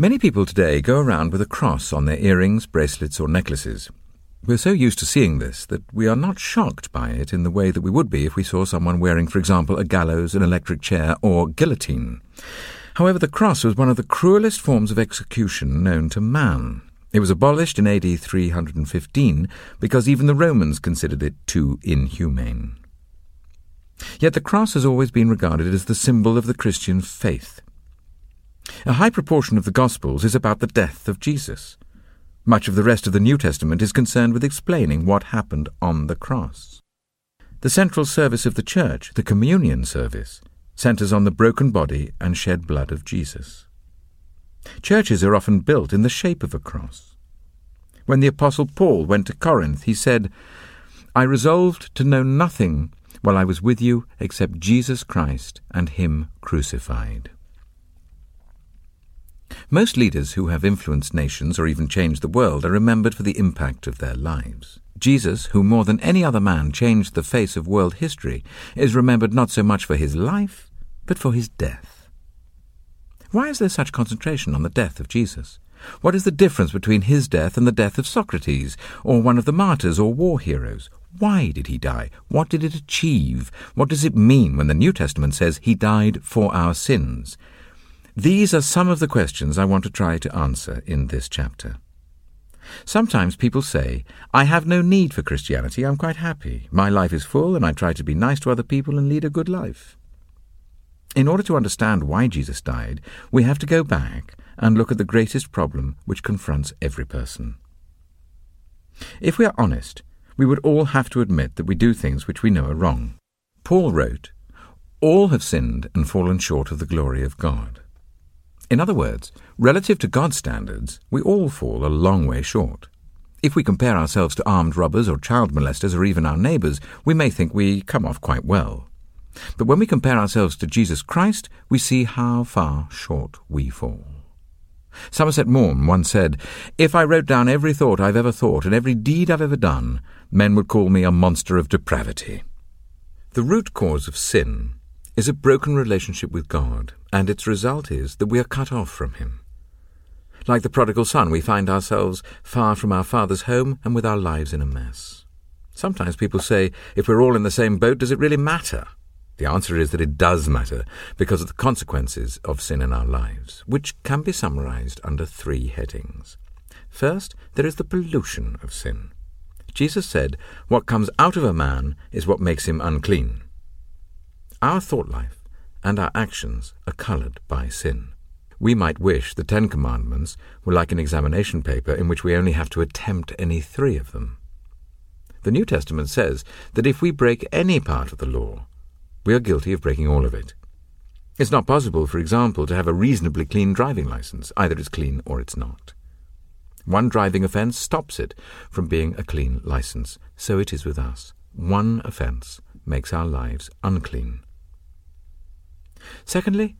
Many people today go around with a cross on their earrings, bracelets, or necklaces. We're so used to seeing this that we are not shocked by it in the way that we would be if we saw someone wearing, for example, a gallows, an electric chair, or guillotine. However, the cross was one of the cruelest forms of execution known to man. It was abolished in AD 315 because even the Romans considered it too inhumane. Yet the cross has always been regarded as the symbol of the Christian faith. A high proportion of the Gospels is about the death of Jesus. Much of the rest of the New Testament is concerned with explaining what happened on the cross. The central service of the Church, the Communion service, centers on the broken body and shed blood of Jesus. Churches are often built in the shape of a cross. When the Apostle Paul went to Corinth, he said, I resolved to know nothing while I was with you except Jesus Christ and Him crucified. Most leaders who have influenced nations or even changed the world are remembered for the impact of their lives. Jesus, who more than any other man changed the face of world history, is remembered not so much for his life, but for his death. Why is there such concentration on the death of Jesus? What is the difference between his death and the death of Socrates, or one of the martyrs or war heroes? Why did he die? What did it achieve? What does it mean when the New Testament says he died for our sins? These are some of the questions I want to try to answer in this chapter. Sometimes people say, I have no need for Christianity, I'm quite happy. My life is full, and I try to be nice to other people and lead a good life. In order to understand why Jesus died, we have to go back and look at the greatest problem which confronts every person. If we are honest, we would all have to admit that we do things which we know are wrong. Paul wrote, All have sinned and fallen short of the glory of God. In other words, relative to God's standards, we all fall a long way short. If we compare ourselves to armed robbers or child molesters or even our neighbours, we may think we come off quite well. But when we compare ourselves to Jesus Christ, we see how far short we fall. Somerset Maugham once said, If I wrote down every thought I've ever thought and every deed I've ever done, men would call me a monster of depravity. The root cause of sin is a broken relationship with God, and its result is that we are cut off from Him. Like the prodigal son, we find ourselves far from our Father's home and with our lives in a mess. Sometimes people say, if we're all in the same boat, does it really matter? The answer is that it does matter because of the consequences of sin in our lives, which can be summarized under three headings. First, there is the pollution of sin. Jesus said, What comes out of a man is what makes him unclean. Our thought life and our actions are colored by sin. We might wish the Ten Commandments were like an examination paper in which we only have to attempt any three of them. The New Testament says that if we break any part of the law, we are guilty of breaking all of it. It's not possible, for example, to have a reasonably clean driving license. Either it's clean or it's not. One driving offence stops it from being a clean license. So it is with us. One offence makes our lives unclean. Secondly,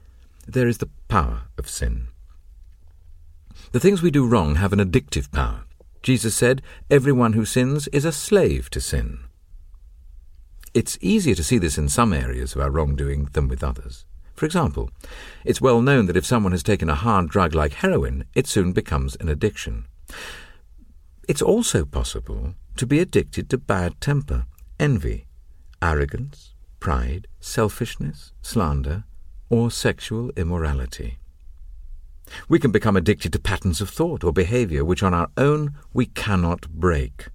there is the power of sin. The things we do wrong have an addictive power. Jesus said, Everyone who sins is a slave to sin. It's easier to see this in some areas of our wrongdoing than with others. For example, it's well known that if someone has taken a hard drug like heroin, it soon becomes an addiction. It's also possible to be addicted to bad temper, envy, arrogance, pride, selfishness, slander, or sexual immorality. We can become addicted to patterns of thought or behavior which on our own we cannot break.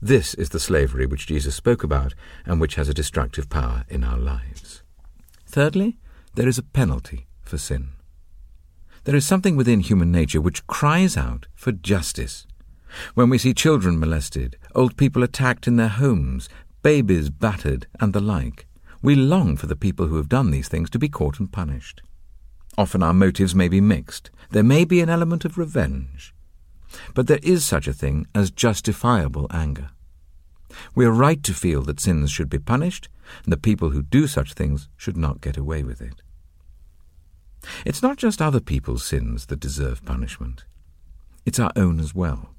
This is the slavery which Jesus spoke about and which has a destructive power in our lives. Thirdly, there is a penalty for sin. There is something within human nature which cries out for justice. When we see children molested, old people attacked in their homes, babies battered, and the like, we long for the people who have done these things to be caught and punished. Often our motives may be mixed. There may be an element of revenge. But there is such a thing as justifiable anger. We are right to feel that sins should be punished, and the people who do such things should not get away with it. It's not just other people's sins that deserve punishment. It's our own as well.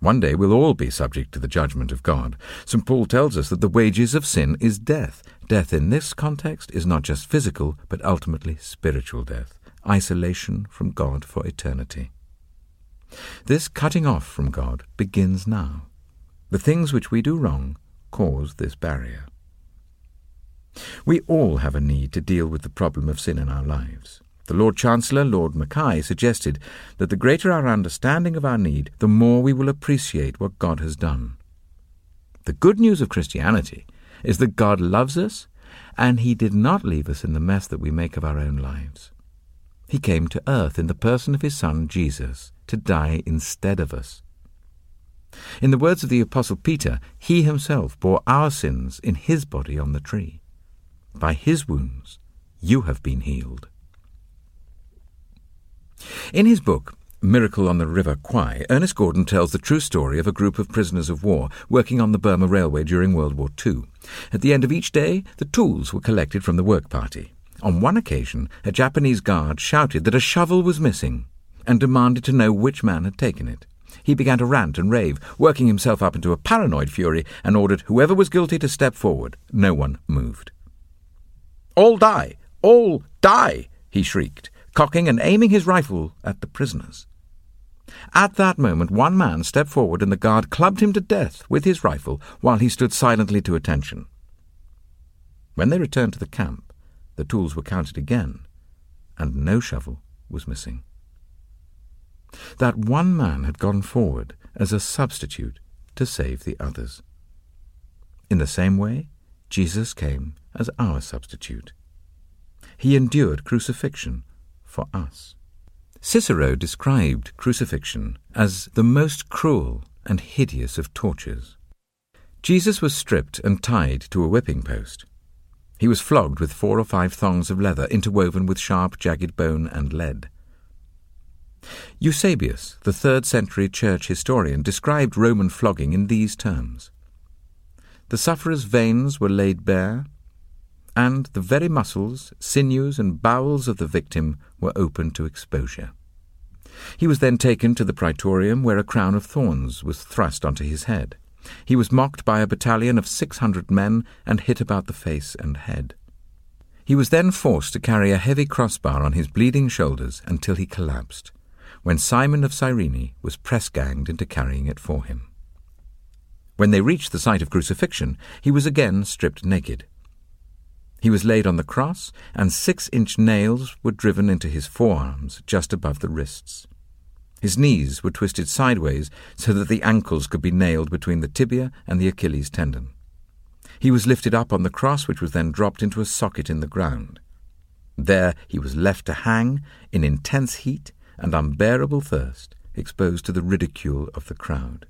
One day we'll all be subject to the judgment of God. St. Paul tells us that the wages of sin is death. Death in this context is not just physical, but ultimately spiritual death. isolation from God for eternity. This cutting off from God begins now. The things which we do wrong cause this barrier. We all have a need to deal with the problem of sin in our lives. The Lord Chancellor, Lord Mackay, suggested that the greater our understanding of our need, the more we will appreciate what God has done. The good news of Christianity is that God loves us, and He did not leave us in the mess that we make of our own lives. He came to earth in the person of His Son, Jesus, to die instead of us. In the words of the Apostle Peter, He Himself bore our sins in His body on the tree. By His wounds you have been healed. In his book, Miracle on the River Kwai, Ernest Gordon tells the true story of a group of prisoners of war working on the Burma Railway during World War II. At the end of each day, the tools were collected from the work party. On one occasion, a Japanese guard shouted that a shovel was missing and demanded to know which man had taken it. He began to rant and rave, working himself up into a paranoid fury, and ordered whoever was guilty to step forward. No one moved. All die! All die! he shrieked cocking and aiming his rifle at the prisoners. At that moment, one man stepped forward and the guard clubbed him to death with his rifle while he stood silently to attention. When they returned to the camp, the tools were counted again, and no shovel was missing. That one man had gone forward as a substitute to save the others. In the same way, Jesus came as our substitute. He endured crucifixion for us. Cicero described crucifixion as the most cruel and hideous of tortures. Jesus was stripped and tied to a whipping post. He was flogged with four or five thongs of leather interwoven with sharp, jagged bone and lead. Eusebius, the third century church historian, described Roman flogging in these terms The sufferer's veins were laid bare, and the very muscles, sinews, and bowels of the victim were open to exposure. He was then taken to the praetorium, where a crown of thorns was thrust onto his head. He was mocked by a battalion of six hundred men and hit about the face and head. He was then forced to carry a heavy crossbar on his bleeding shoulders until he collapsed, when Simon of Cyrene was press ganged into carrying it for him. When they reached the site of crucifixion, he was again stripped naked. He was laid on the cross, and six inch nails were driven into his forearms just above the wrists. His knees were twisted sideways so that the ankles could be nailed between the tibia and the Achilles tendon. He was lifted up on the cross, which was then dropped into a socket in the ground. There he was left to hang in intense heat and unbearable thirst, exposed to the ridicule of the crowd.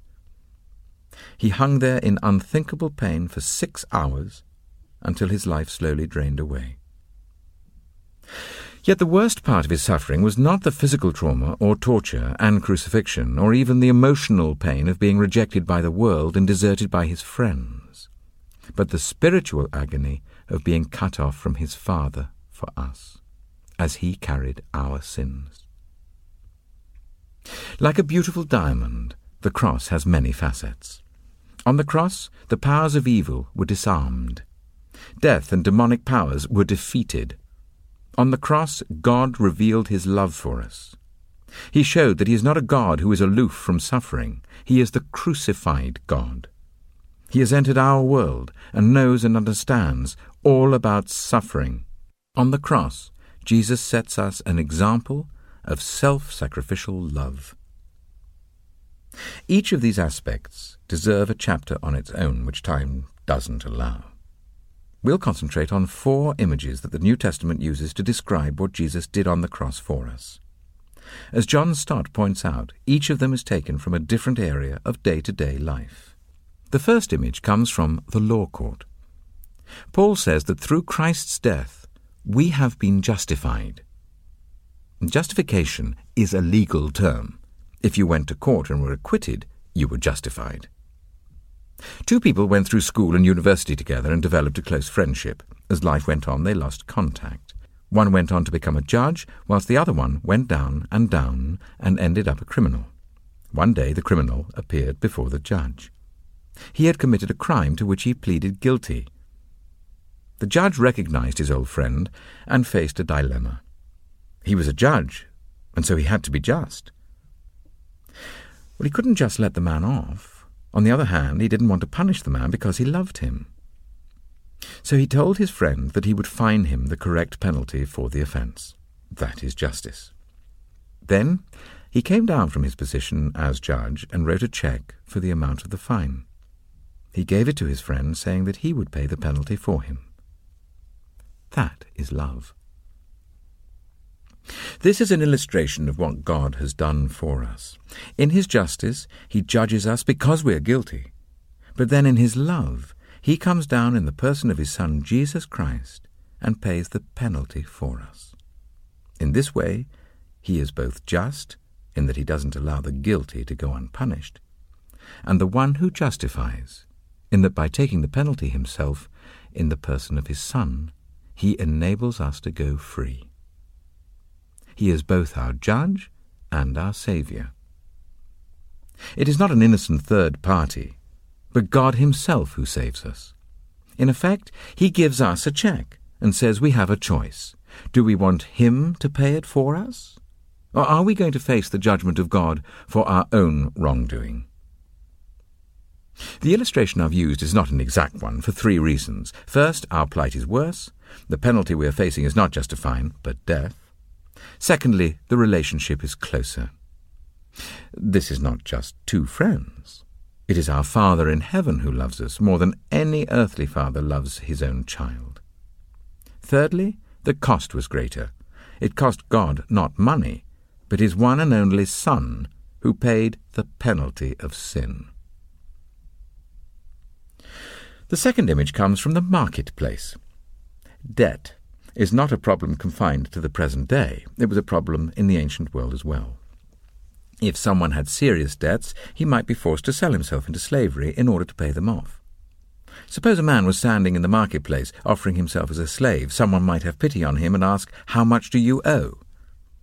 He hung there in unthinkable pain for six hours until his life slowly drained away. Yet the worst part of his suffering was not the physical trauma or torture and crucifixion, or even the emotional pain of being rejected by the world and deserted by his friends, but the spiritual agony of being cut off from his Father for us, as he carried our sins. Like a beautiful diamond, the cross has many facets. On the cross, the powers of evil were disarmed Death and demonic powers were defeated. On the cross, God revealed his love for us. He showed that he is not a God who is aloof from suffering. He is the crucified God. He has entered our world and knows and understands all about suffering. On the cross, Jesus sets us an example of self sacrificial love. Each of these aspects deserve a chapter on its own, which time doesn't allow. We'll concentrate on four images that the New Testament uses to describe what Jesus did on the cross for us. As John Stott points out, each of them is taken from a different area of day to day life. The first image comes from the law court. Paul says that through Christ's death, we have been justified. Justification is a legal term. If you went to court and were acquitted, you were justified. Two people went through school and university together and developed a close friendship. As life went on, they lost contact. One went on to become a judge, whilst the other one went down and down and ended up a criminal. One day the criminal appeared before the judge. He had committed a crime to which he pleaded guilty. The judge recognized his old friend and faced a dilemma. He was a judge, and so he had to be just. Well, he couldn't just let the man off. On the other hand, he didn't want to punish the man because he loved him. So he told his friend that he would fine him the correct penalty for the offence. That is justice. Then he came down from his position as judge and wrote a cheque for the amount of the fine. He gave it to his friend, saying that he would pay the penalty for him. That is love. This is an illustration of what God has done for us. In His justice, He judges us because we are guilty. But then in His love, He comes down in the person of His Son, Jesus Christ, and pays the penalty for us. In this way, He is both just, in that He doesn't allow the guilty to go unpunished, and the one who justifies, in that by taking the penalty Himself, in the person of His Son, He enables us to go free. He is both our judge and our Saviour. It is not an innocent third party, but God Himself who saves us. In effect, He gives us a cheque and says we have a choice. Do we want Him to pay it for us? Or are we going to face the judgment of God for our own wrongdoing? The illustration I've used is not an exact one for three reasons. First, our plight is worse. The penalty we are facing is not just a fine, but death. Secondly, the relationship is closer. This is not just two friends. It is our Father in heaven who loves us more than any earthly father loves his own child. Thirdly, the cost was greater. It cost God not money, but his one and only Son, who paid the penalty of sin. The second image comes from the marketplace. Debt is not a problem confined to the present day. It was a problem in the ancient world as well. If someone had serious debts, he might be forced to sell himself into slavery in order to pay them off. Suppose a man was standing in the marketplace offering himself as a slave. Someone might have pity on him and ask, How much do you owe?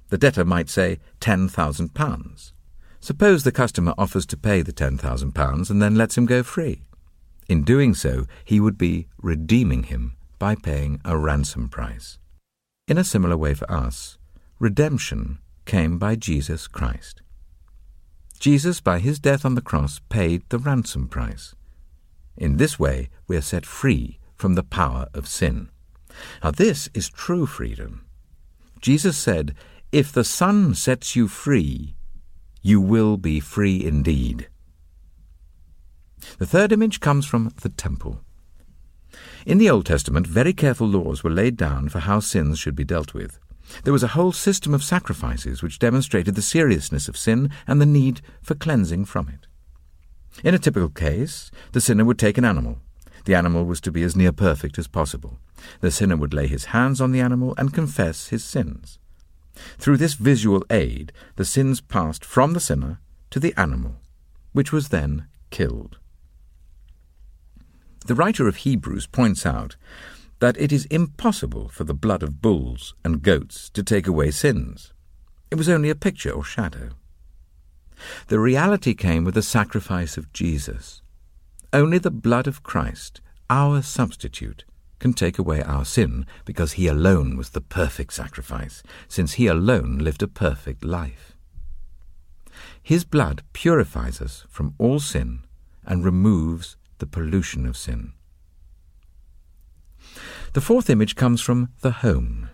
The debtor might say, Ten thousand pounds. Suppose the customer offers to pay the ten thousand pounds and then lets him go free. In doing so, he would be redeeming him by paying a ransom price. In a similar way for us, redemption came by Jesus Christ. Jesus, by his death on the cross, paid the ransom price. In this way, we are set free from the power of sin. Now, this is true freedom. Jesus said, If the Son sets you free, you will be free indeed. The third image comes from the temple. In the Old Testament, very careful laws were laid down for how sins should be dealt with. There was a whole system of sacrifices which demonstrated the seriousness of sin and the need for cleansing from it. In a typical case, the sinner would take an animal. The animal was to be as near perfect as possible. The sinner would lay his hands on the animal and confess his sins. Through this visual aid, the sins passed from the sinner to the animal, which was then killed. The writer of Hebrews points out that it is impossible for the blood of bulls and goats to take away sins. It was only a picture or shadow. The reality came with the sacrifice of Jesus. Only the blood of Christ, our substitute, can take away our sin because he alone was the perfect sacrifice, since he alone lived a perfect life. His blood purifies us from all sin and removes the pollution of sin. The fourth image comes from the home.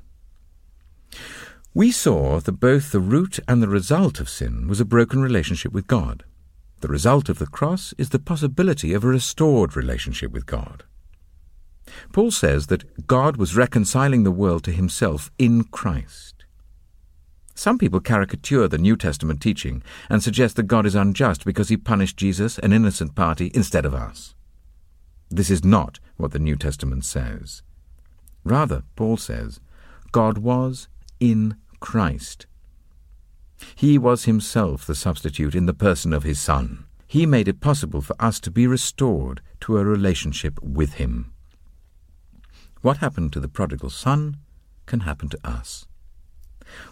We saw that both the root and the result of sin was a broken relationship with God. The result of the cross is the possibility of a restored relationship with God. Paul says that God was reconciling the world to himself in Christ. Some people caricature the New Testament teaching and suggest that God is unjust because he punished Jesus, an innocent party, instead of us. This is not what the New Testament says. Rather, Paul says, God was in Christ. He was himself the substitute in the person of his Son. He made it possible for us to be restored to a relationship with him. What happened to the prodigal son can happen to us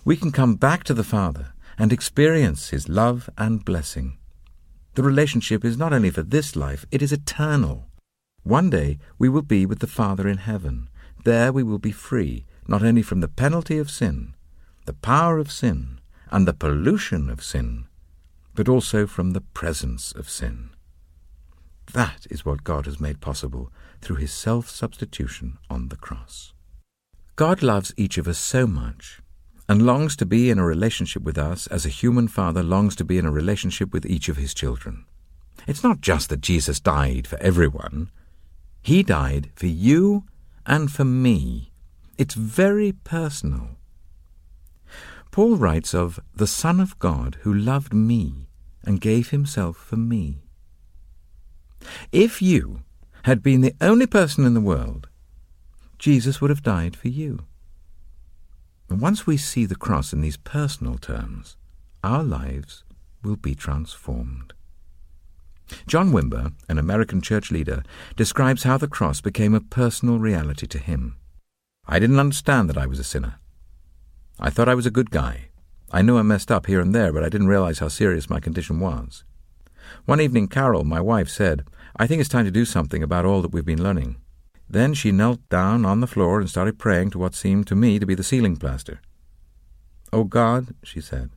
we can come back to the Father and experience His love and blessing. The relationship is not only for this life, it is eternal. One day we will be with the Father in heaven. There we will be free, not only from the penalty of sin, the power of sin and the pollution of sin, but also from the presence of sin. That is what God has made possible through his self substitution on the cross. God loves each of us so much and longs to be in a relationship with us as a human father longs to be in a relationship with each of his children. It's not just that Jesus died for everyone, he died for you and for me. It's very personal. Paul writes of the Son of God who loved me and gave himself for me. If you had been the only person in the world, Jesus would have died for you. Once we see the cross in these personal terms, our lives will be transformed. John Wimber, an American church leader, describes how the cross became a personal reality to him. I didn't understand that I was a sinner. I thought I was a good guy. I knew I messed up here and there, but I didn't realize how serious my condition was. One evening, Carol, my wife, said, I think it's time to do something about all that we've been learning. Then she knelt down on the floor and started praying to what seemed to me to be the ceiling plaster. Oh God, she said,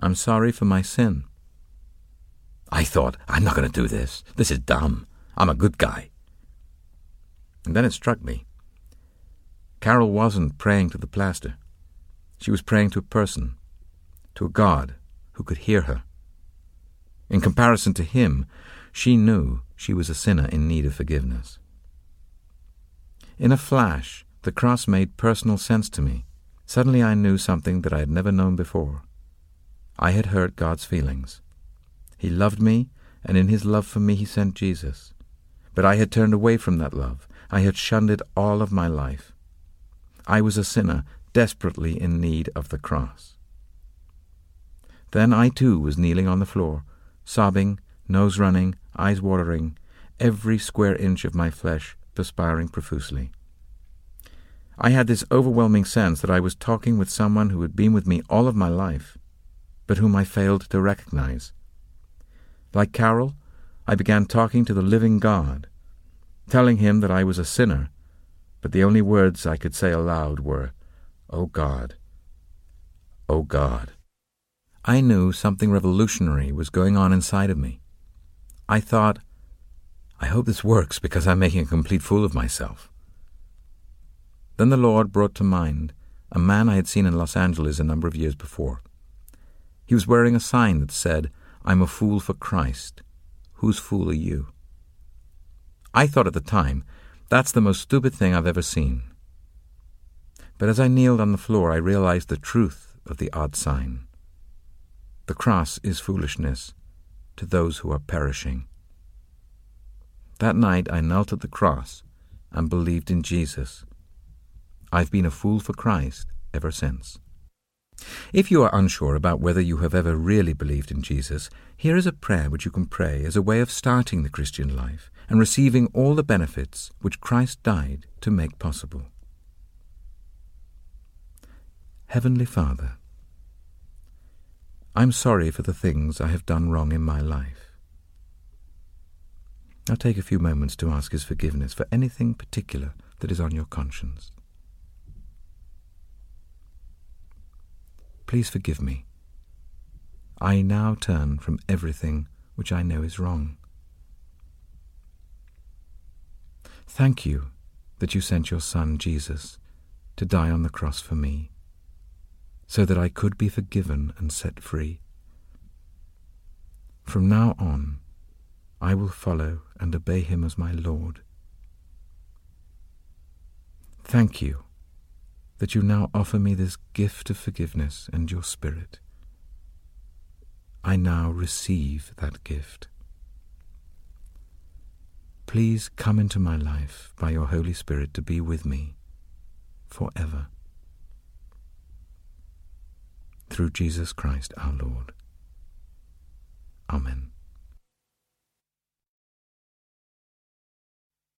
I'm sorry for my sin. I thought, I'm not going to do this. This is dumb. I'm a good guy. And then it struck me. Carol wasn't praying to the plaster. She was praying to a person, to a God who could hear her. In comparison to him, she knew she was a sinner in need of forgiveness. In a flash, the cross made personal sense to me. Suddenly I knew something that I had never known before. I had hurt God's feelings. He loved me, and in his love for me he sent Jesus. But I had turned away from that love. I had shunned it all of my life. I was a sinner desperately in need of the cross. Then I too was kneeling on the floor, sobbing, nose running, eyes watering, every square inch of my flesh perspiring profusely. I had this overwhelming sense that I was talking with someone who had been with me all of my life, but whom I failed to recognize. Like Carol, I began talking to the living God, telling him that I was a sinner, but the only words I could say aloud were, O oh God, oh God. I knew something revolutionary was going on inside of me. I thought, I hope this works because I'm making a complete fool of myself. Then the Lord brought to mind a man I had seen in Los Angeles a number of years before. He was wearing a sign that said, I'm a fool for Christ. Whose fool are you? I thought at the time, that's the most stupid thing I've ever seen. But as I kneeled on the floor, I realized the truth of the odd sign. The cross is foolishness to those who are perishing. That night I knelt at the cross and believed in Jesus. I've been a fool for Christ ever since. If you are unsure about whether you have ever really believed in Jesus, here is a prayer which you can pray as a way of starting the Christian life and receiving all the benefits which Christ died to make possible. Heavenly Father, I'm sorry for the things I have done wrong in my life. Now take a few moments to ask His forgiveness for anything particular that is on your conscience. Please forgive me. I now turn from everything which I know is wrong. Thank you that you sent your Son, Jesus, to die on the cross for me so that I could be forgiven and set free. From now on, I will follow and obey him as my Lord. Thank you that you now offer me this gift of forgiveness and your Spirit. I now receive that gift. Please come into my life by your Holy Spirit to be with me forever through Jesus Christ our Lord. Amen.